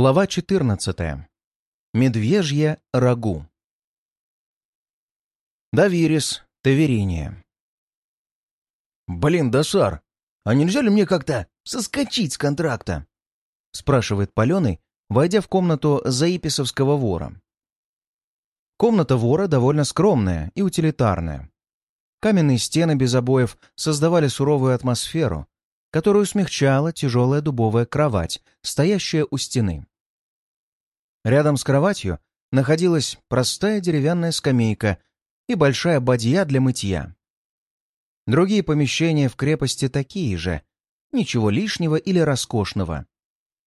Глава 14. Медвежье рагу. Давирис, Тавериния. «Блин, Досар, а нельзя ли мне как-то соскочить с контракта?» — спрашивает Паленый, войдя в комнату заиписовского вора. Комната вора довольно скромная и утилитарная. Каменные стены без обоев создавали суровую атмосферу, которую смягчала тяжелая дубовая кровать, стоящая у стены. Рядом с кроватью находилась простая деревянная скамейка и большая бадья для мытья. Другие помещения в крепости такие же, ничего лишнего или роскошного.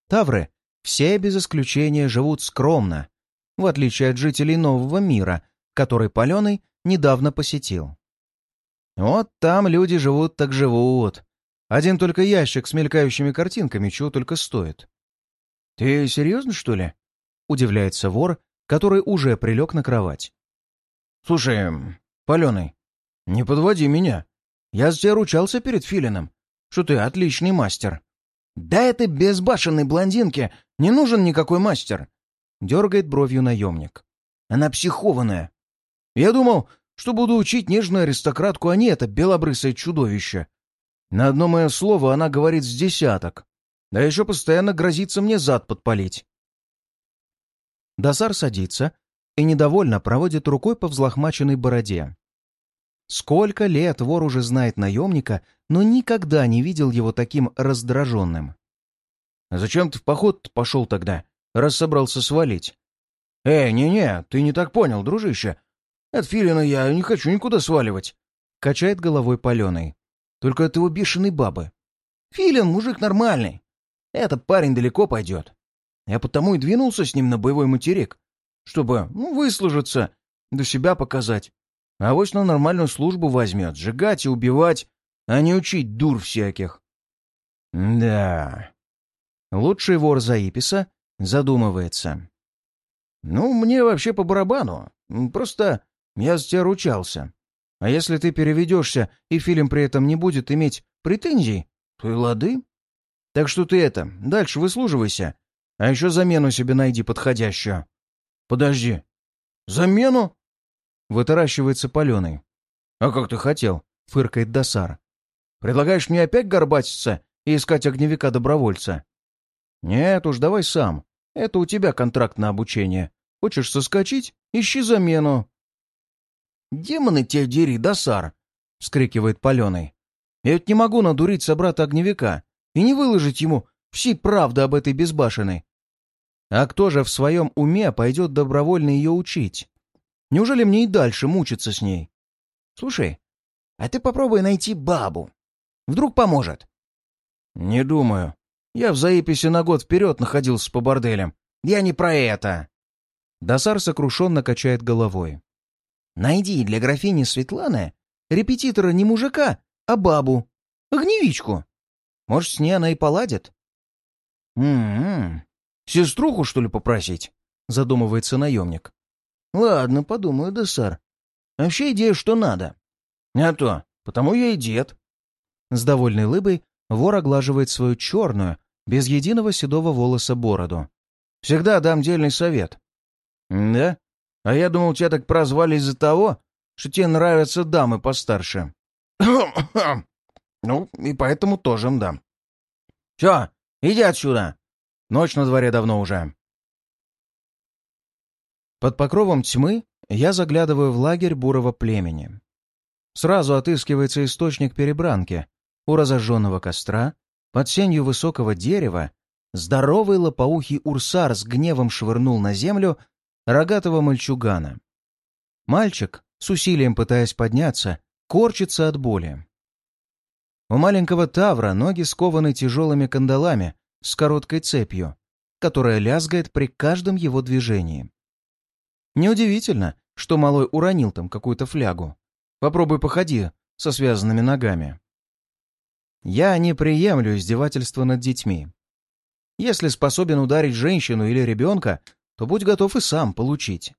Тавры все без исключения живут скромно, в отличие от жителей нового мира, который Паленый недавно посетил. Вот там люди живут так живут, один только ящик с мелькающими картинками чего только стоит. «Ты серьезно, что ли?» — удивляется вор, который уже прилег на кровать. «Слушай, Паленый, не подводи меня. Я за тебя ручался перед Филином, что ты отличный мастер». «Да это безбашенной блондинке не нужен никакой мастер!» — дергает бровью наемник. «Она психованная. Я думал, что буду учить нежную аристократку, а не это белобрысое чудовище. На одно мое слово она говорит с десяток. Да еще постоянно грозится мне зад подпалить. Досар садится и недовольно проводит рукой по взлохмаченной бороде. Сколько лет вор уже знает наемника, но никогда не видел его таким раздраженным. «А зачем ты в поход пошел тогда, раз собрался свалить?» «Эй, не-не, ты не так понял, дружище. От Филина я не хочу никуда сваливать», — качает головой паленый. Только от его бешеной бабы. Филин мужик нормальный. Этот парень далеко пойдет. Я потому и двинулся с ним на боевой материк, чтобы ну, выслужиться, до себя показать. А вось на нормальную службу возьмет, сжигать и убивать, а не учить дур всяких. Да. Лучший вор Заиписа задумывается. Ну, мне вообще по барабану. Просто я с тебя ручался. А если ты переведешься, и фильм при этом не будет иметь претензий, то и лады. Так что ты это, дальше выслуживайся. А еще замену себе найди подходящую. Подожди. Замену? Вытаращивается паленый. А как ты хотел? Фыркает Досар. Предлагаешь мне опять горбатиться и искать огневика-добровольца? Нет уж, давай сам. Это у тебя контракт на обучение. Хочешь соскочить? Ищи замену. «Демоны тебя дери, Досар!» — вскрикивает Паленый. «Я ведь не могу надурить собрата-огневика и не выложить ему всей правды об этой безбашенной. А кто же в своем уме пойдет добровольно ее учить? Неужели мне и дальше мучиться с ней? Слушай, а ты попробуй найти бабу. Вдруг поможет?» «Не думаю. Я в заиписи на год вперед находился по борделям. Я не про это!» Досар сокрушенно качает головой. Найди для графини Светланы репетитора не мужика, а бабу, огневичку. Может, с ней она и поладит? «М-м-м, сеструху, что ли, попросить?» — задумывается наемник. «Ладно, подумаю, да, сэр. Вообще идея, что надо. А то, потому я и дед». С довольной лыбой вор оглаживает свою черную, без единого седого волоса бороду. «Всегда дам дельный совет». «Да? А я думал, тебя так прозвали из-за того, что тебе нравятся дамы постарше. ну, и поэтому тоже мдам. Все, иди отсюда. Ночь на дворе давно уже. Под покровом тьмы я заглядываю в лагерь бурого племени. Сразу отыскивается источник перебранки. У разожженного костра, под сенью высокого дерева, здоровый лопоухий урсар с гневом швырнул на землю рогатого мальчугана. Мальчик, с усилием пытаясь подняться, корчится от боли. У маленького тавра ноги скованы тяжелыми кандалами с короткой цепью, которая лязгает при каждом его движении. Неудивительно, что малой уронил там какую-то флягу. Попробуй походи со связанными ногами. Я не приемлю издевательства над детьми. Если способен ударить женщину или ребенка, то будь готов и сам получить.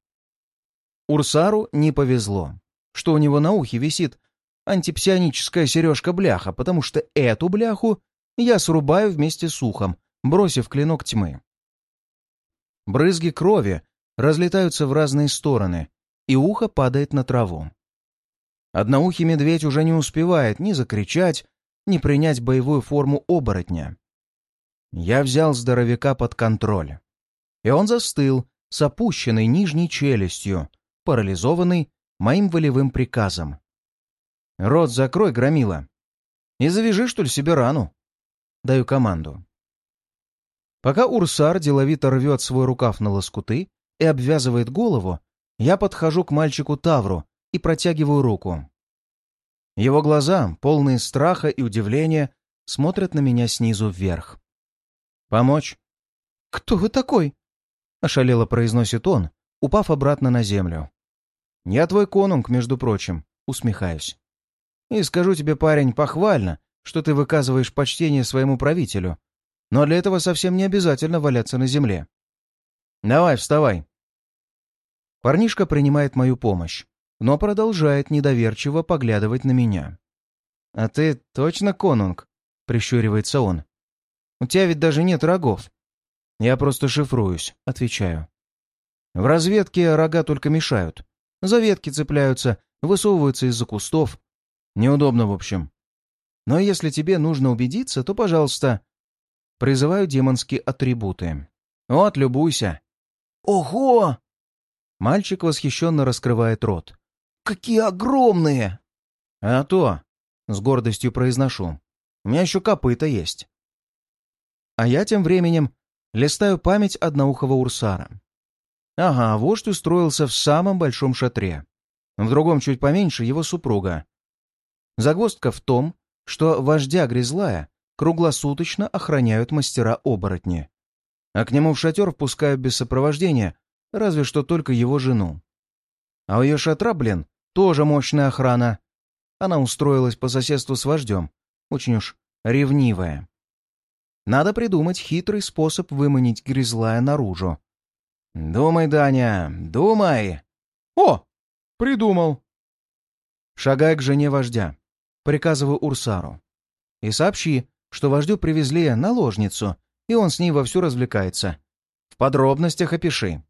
Урсару не повезло, что у него на ухе висит антипсионическая сережка-бляха, потому что эту бляху я срубаю вместе с ухом, бросив клинок тьмы. Брызги крови разлетаются в разные стороны, и ухо падает на траву. Одноухий медведь уже не успевает ни закричать, ни принять боевую форму оборотня. Я взял здоровяка под контроль. И он застыл с опущенной нижней челюстью, парализованный моим волевым приказом. «Рот закрой, громила, и завяжи, что ли, себе рану». Даю команду. Пока Урсар деловито рвет свой рукав на лоскуты и обвязывает голову, я подхожу к мальчику Тавру и протягиваю руку. Его глаза, полные страха и удивления, смотрят на меня снизу вверх. «Помочь?» «Кто вы такой?» — ошалело произносит он, упав обратно на землю. «Я твой конунг, между прочим», — усмехаюсь. «И скажу тебе, парень, похвально, что ты выказываешь почтение своему правителю, но для этого совсем не обязательно валяться на земле. Давай, вставай». Парнишка принимает мою помощь, но продолжает недоверчиво поглядывать на меня. «А ты точно конунг?» — прищуривается он. «У тебя ведь даже нет рогов». «Я просто шифруюсь», — отвечаю. «В разведке рога только мешают. За ветки цепляются, высовываются из-за кустов. Неудобно, в общем. Но если тебе нужно убедиться, то, пожалуйста, призываю демонские атрибуты. Вот, любуйся». «Ого!» Мальчик восхищенно раскрывает рот. «Какие огромные!» «А то!» — с гордостью произношу. «У меня еще копыта есть». А я тем временем листаю память одноухого урсара. Ага, вождь устроился в самом большом шатре. В другом чуть поменьше его супруга. Загвоздка в том, что вождя Грязлая круглосуточно охраняют мастера-оборотни. А к нему в шатер впускают без сопровождения разве что только его жену. А у ее шатра, блин, тоже мощная охрана. Она устроилась по соседству с вождем, очень уж ревнивая. Надо придумать хитрый способ выманить Грязлая наружу. «Думай, Даня, думай!» «О, придумал!» «Шагай к жене вождя», — приказываю Урсару. «И сообщи, что вождю привезли наложницу, и он с ней вовсю развлекается. В подробностях опиши».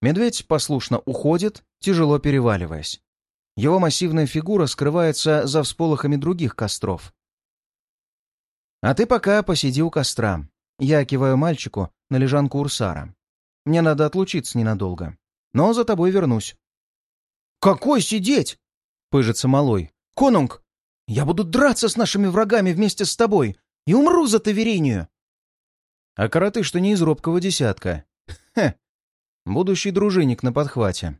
Медведь послушно уходит, тяжело переваливаясь. Его массивная фигура скрывается за всполохами других костров. «А ты пока посиди у костра». Я киваю мальчику на лежанку Урсара. «Мне надо отлучиться ненадолго. Но за тобой вернусь». «Какой сидеть?» — пыжится малой. «Конунг, я буду драться с нашими врагами вместе с тобой и умру за Таверинию!» «А коротыш-то не из робкого десятка. Хе, будущий дружинник на подхвате.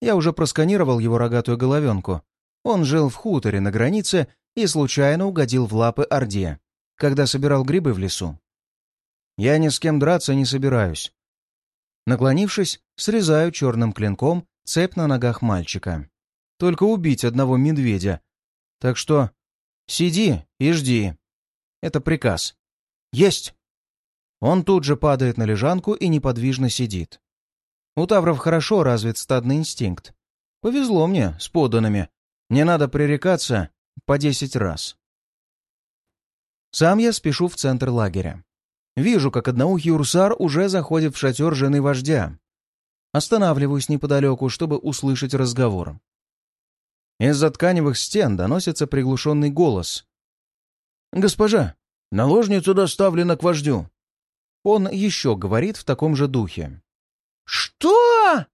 Я уже просканировал его рогатую головенку. Он жил в хуторе на границе и случайно угодил в лапы Орде, когда собирал грибы в лесу. Я ни с кем драться не собираюсь. Наклонившись, срезаю черным клинком цепь на ногах мальчика. Только убить одного медведя. Так что сиди и жди. Это приказ. Есть! Он тут же падает на лежанку и неподвижно сидит. У тавров хорошо развит стадный инстинкт. Повезло мне с поданными. Не надо пререкаться по десять раз. Сам я спешу в центр лагеря. Вижу, как одноухий урсар уже заходит в шатер жены вождя. Останавливаюсь неподалеку, чтобы услышать разговор. Из-за тканевых стен доносится приглушенный голос. «Госпожа, наложница доставлена к вождю». Он еще говорит в таком же духе. «Что?»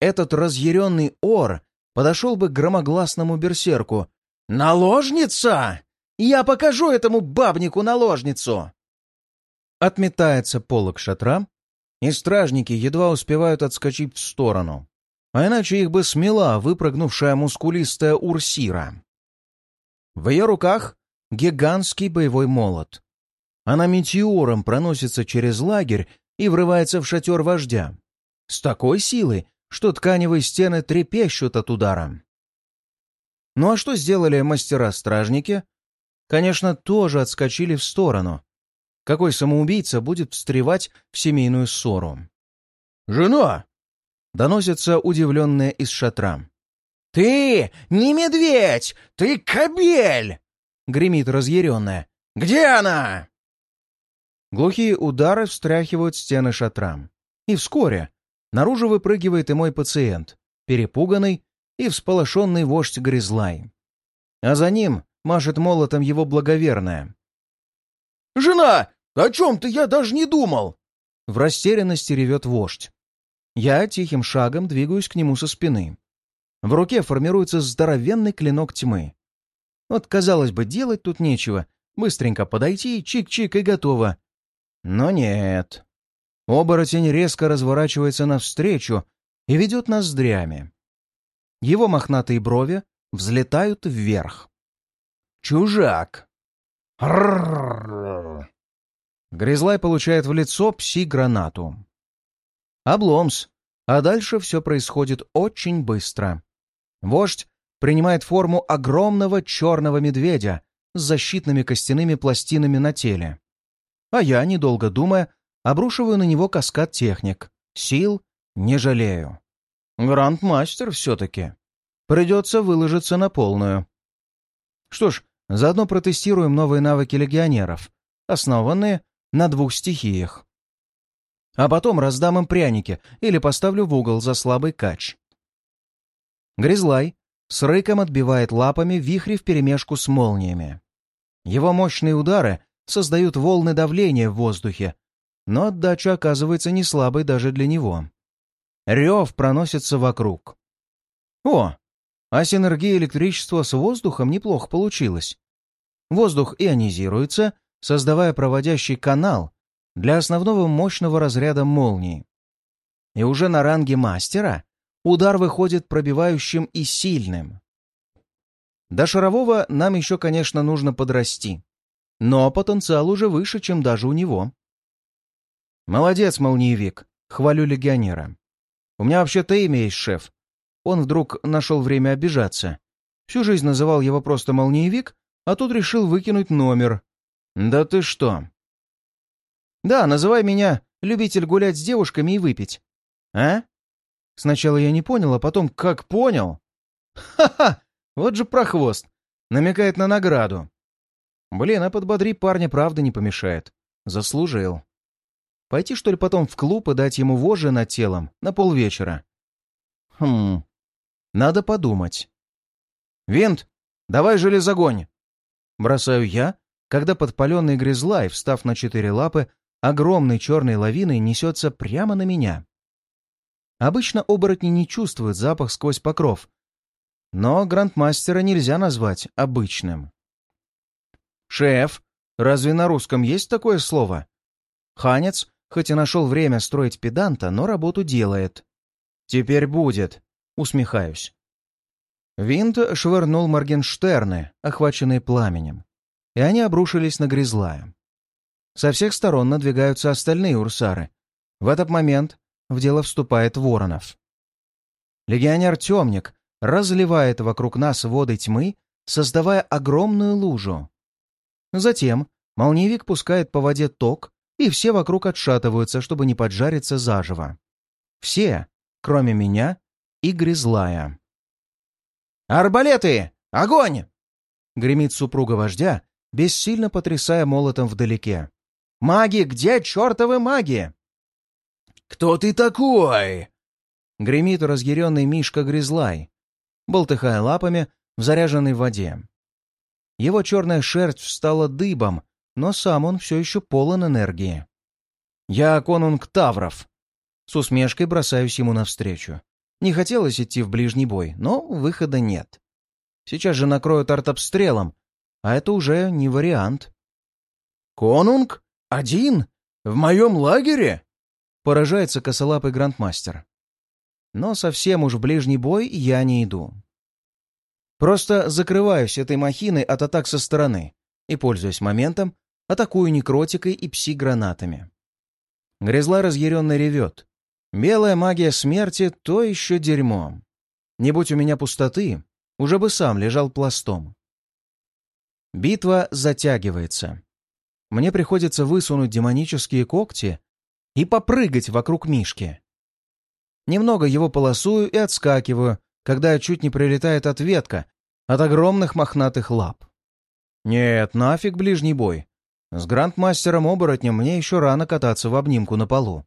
Этот разъяренный ор подошел бы к громогласному берсерку. «Наложница? Я покажу этому бабнику наложницу!» Отметается полок шатра, и стражники едва успевают отскочить в сторону. А иначе их бы смела выпрыгнувшая мускулистая Урсира. В ее руках гигантский боевой молот. Она метеором проносится через лагерь и врывается в шатер вождя с такой силой, что тканевые стены трепещут от удара. Ну а что сделали мастера-стражники? Конечно, тоже отскочили в сторону. Какой самоубийца будет встревать в семейную ссору? «Жена!» — доносится удивленная из шатра. «Ты не медведь! Ты кобель!» — гремит разъяренная. «Где она?» Глухие удары встряхивают стены шатра. И вскоре наружу выпрыгивает и мой пациент, перепуганный и всполошенный вождь Гризлай. А за ним машет молотом его благоверная. «Жена! О чем ты? Я даже не думал!» В растерянности ревет вождь. Я тихим шагом двигаюсь к нему со спины. В руке формируется здоровенный клинок тьмы. Вот, казалось бы, делать тут нечего. Быстренько подойти, чик-чик и готово. Но нет. Оборотень резко разворачивается навстречу и ведет ноздрями. Его мохнатые брови взлетают вверх. «Чужак!» Гризлай получает в лицо пси-гранату. Обломс. А дальше все происходит очень быстро. Вождь принимает форму огромного черного медведя с защитными костяными пластинами на теле. А я, недолго думая, обрушиваю на него каскад техник. Сил не жалею. Грандмастер все-таки. Придется выложиться на полную. Что ж, заодно протестируем новые навыки легионеров, основанные на двух стихиях. А потом раздам им пряники или поставлю в угол за слабый кач. Гризлай с рыком отбивает лапами вихри вперемешку с молниями. Его мощные удары создают волны давления в воздухе, но отдача оказывается не слабой даже для него. Рев проносится вокруг. О, а синергия электричества с воздухом неплохо получилась. Воздух ионизируется, создавая проводящий канал для основного мощного разряда молнии. И уже на ранге мастера удар выходит пробивающим и сильным. До шарового нам еще, конечно, нужно подрасти, но потенциал уже выше, чем даже у него. «Молодец, молниевик!» — хвалю легионера. «У меня вообще-то имя есть, шеф». Он вдруг нашел время обижаться. Всю жизнь называл его просто молниевик, а тут решил выкинуть номер. «Да ты что?» «Да, называй меня любитель гулять с девушками и выпить». «А?» Сначала я не понял, а потом как понял. Ха-ха! Вот же прохвост. Намекает на награду. Блин, а подбодри парня правда не помешает. Заслужил. Пойти, что ли, потом в клуб и дать ему вожжи над телом на полвечера? Хм, надо подумать. «Винт, давай железогонь!» Бросаю я, когда подпаленный грызлай, встав на четыре лапы, огромной черной лавиной несется прямо на меня. Обычно оборотни не чувствуют запах сквозь покров, но грандмастера нельзя назвать обычным. «Шеф, разве на русском есть такое слово?» Ханец, хоть и нашел время строить педанта, но работу делает. «Теперь будет», — усмехаюсь. Винт швырнул Моргенштерны, охваченные пламенем, и они обрушились на Гризлая. Со всех сторон надвигаются остальные урсары. В этот момент в дело вступает Воронов. Легионер-темник разливает вокруг нас воды тьмы, создавая огромную лужу. Затем молниевик пускает по воде ток, и все вокруг отшатываются, чтобы не поджариться заживо. Все, кроме меня и Гризлая. «Арбалеты! Огонь!» — гремит супруга вождя, бессильно потрясая молотом вдалеке. «Маги, где чертовы маги?» «Кто ты такой?» Гремит разъяренный Мишка Гризлай, болтыхая лапами в заряженной воде. Его черная шерсть встала дыбом, но сам он все еще полон энергии. «Я конунг Тавров!» С усмешкой бросаюсь ему навстречу. Не хотелось идти в ближний бой, но выхода нет. Сейчас же накроют артобстрелом, а это уже не вариант. «Конунг? Один? В моем лагере?» Поражается косолапый грандмастер. Но совсем уж в ближний бой я не иду. Просто закрываюсь этой махиной от атак со стороны и, пользуясь моментом, атакую некротикой и пси-гранатами. Грязла разъяренно ревет. Белая магия смерти — то еще дерьмо. Не будь у меня пустоты, уже бы сам лежал пластом. Битва затягивается. Мне приходится высунуть демонические когти и попрыгать вокруг Мишки. Немного его полосую и отскакиваю, когда чуть не прилетает ответка от огромных мохнатых лап. Нет, нафиг ближний бой. С грандмастером-оборотнем мне еще рано кататься в обнимку на полу.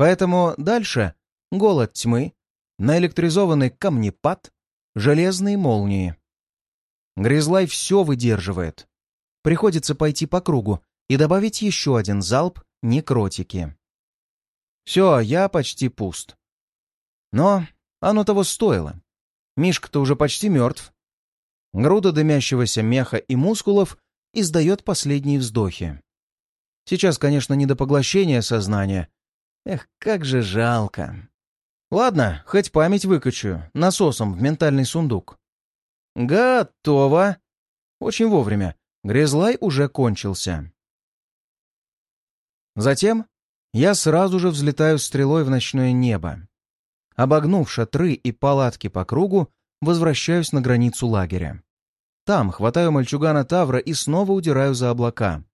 Поэтому дальше голод тьмы, наэлектризованный камнепад, железные молнии. Гризлай все выдерживает. Приходится пойти по кругу и добавить еще один залп некротики. Все, я почти пуст. Но оно того стоило. Мишка-то уже почти мертв. Груда дымящегося меха и мускулов издает последние вздохи. Сейчас, конечно, не до поглощения сознания. Эх, как же жалко. Ладно, хоть память выкачу, насосом в ментальный сундук. Готово. Очень вовремя. Грезлай уже кончился. Затем я сразу же взлетаю стрелой в ночное небо. Обогнув шатры и палатки по кругу, возвращаюсь на границу лагеря. Там хватаю мальчугана Тавра и снова удираю за облака.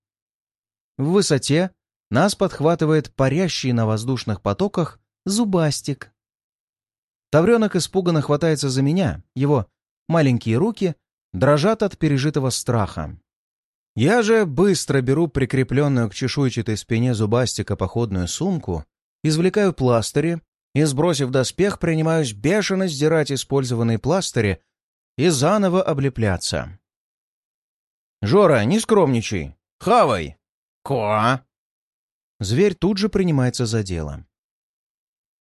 В высоте нас подхватывает парящий на воздушных потоках зубастик. Тавренок испуганно хватается за меня, его маленькие руки дрожат от пережитого страха. Я же быстро беру прикрепленную к чешуйчатой спине зубастика походную сумку, извлекаю пластыри и, сбросив доспех, принимаюсь бешено сдирать использованные пластыри и заново облепляться. «Жора, не скромничай! Хавай!» «Ко!» Зверь тут же принимается за дело.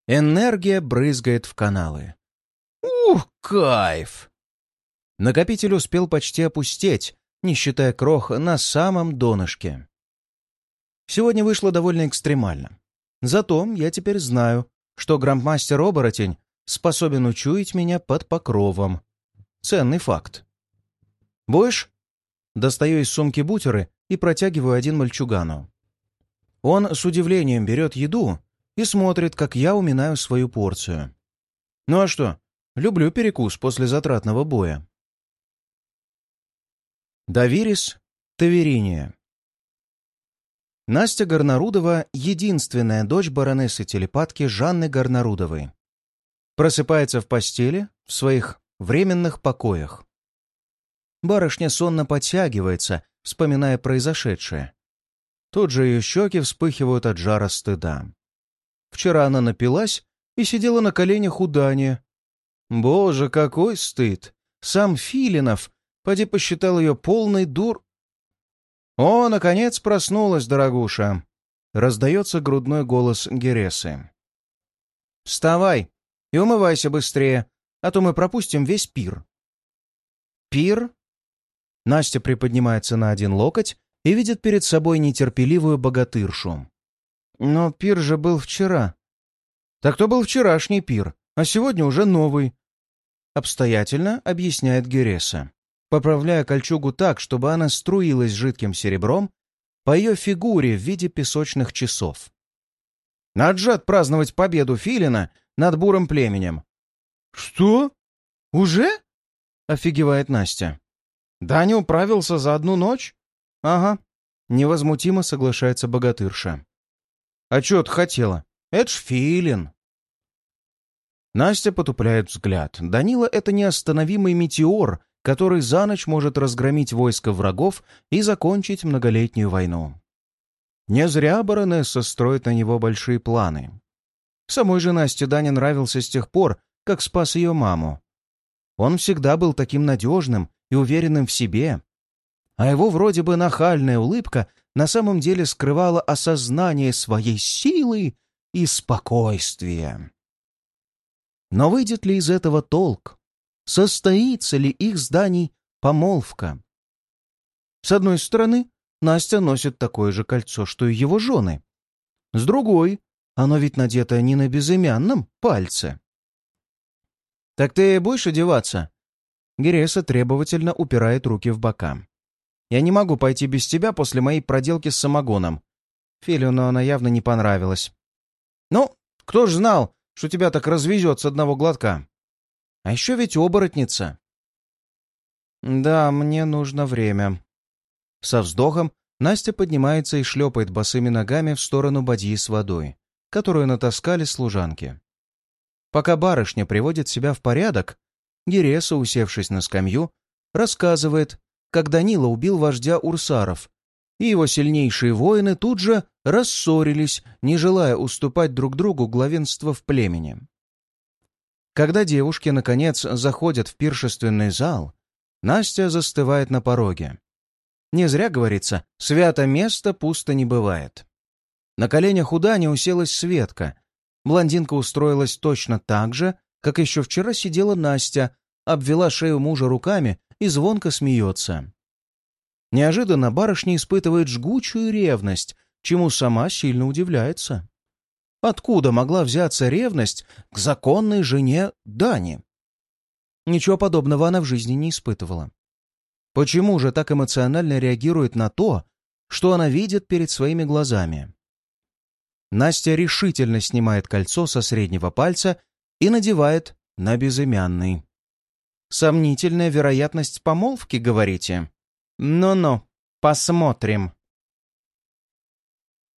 Энергия брызгает в каналы. «Ух, кайф!» Накопитель успел почти опустеть, не считая крох на самом донышке. Сегодня вышло довольно экстремально. Зато я теперь знаю, что граммастер-оборотень способен учуять меня под покровом. Ценный факт. «Будешь?» Достаю из сумки бутеры и протягиваю один мальчугану. Он с удивлением берет еду и смотрит, как я уминаю свою порцию. Ну а что? Люблю перекус после затратного боя. Давирис Тавериния Настя Горнарудова — единственная дочь баронессы-телепатки Жанны Горнарудовой. Просыпается в постели в своих временных покоях. Барышня сонно подтягивается, вспоминая произошедшее. Тут же ее щеки вспыхивают от жара стыда. Вчера она напилась и сидела на коленях у Дани. Боже, какой стыд! Сам Филинов, поди посчитал ее полной дур... «О, наконец проснулась, дорогуша!» — раздается грудной голос Гересы. «Вставай и умывайся быстрее, а то мы пропустим весь пир». «Пир?» Настя приподнимается на один локоть и видит перед собой нетерпеливую богатыршу. «Но пир же был вчера». «Так то был вчерашний пир, а сегодня уже новый», — обстоятельно объясняет Гереса поправляя кольчугу так, чтобы она струилась жидким серебром по ее фигуре в виде песочных часов. Надо же отпраздновать победу Филина над бурым племенем. «Что? Уже?» — офигевает Настя. «Да не управился за одну ночь?» «Ага», — невозмутимо соглашается богатырша. «А чё ты хотела? Это ж Филин!» Настя потупляет взгляд. Данила — это неостановимый метеор, который за ночь может разгромить войско врагов и закончить многолетнюю войну. Не зря баронесса строит на него большие планы. Самой же Насте Даня нравился с тех пор, как спас ее маму. Он всегда был таким надежным и уверенным в себе, а его вроде бы нахальная улыбка на самом деле скрывала осознание своей силы и спокойствия. Но выйдет ли из этого толк? состоится ли их с Даней помолвка. С одной стороны, Настя носит такое же кольцо, что и его жены. С другой, оно ведь надето не на безымянном пальце. «Так ты будешь одеваться?» Гереса требовательно упирает руки в бока. «Я не могу пойти без тебя после моей проделки с самогоном. Филину она явно не понравилась. Ну, кто ж знал, что тебя так развезет с одного глотка?» А еще ведь оборотница. Да, мне нужно время. Со вздохом Настя поднимается и шлепает босыми ногами в сторону бадьи с водой, которую натаскали служанки. Пока барышня приводит себя в порядок, Гереса, усевшись на скамью, рассказывает, как Данила убил вождя Урсаров и его сильнейшие воины тут же рассорились, не желая уступать друг другу главенство в племени. Когда девушки, наконец, заходят в пиршественный зал, Настя застывает на пороге. Не зря говорится, свято место пусто не бывает. На коленях у Дани уселась Светка. Блондинка устроилась точно так же, как еще вчера сидела Настя, обвела шею мужа руками и звонко смеется. Неожиданно барышня испытывает жгучую ревность, чему сама сильно удивляется. Откуда могла взяться ревность к законной жене Дани? Ничего подобного она в жизни не испытывала. Почему же так эмоционально реагирует на то, что она видит перед своими глазами? Настя решительно снимает кольцо со среднего пальца и надевает на безымянный. Сомнительная вероятность помолвки, говорите? Ну-ну, посмотрим.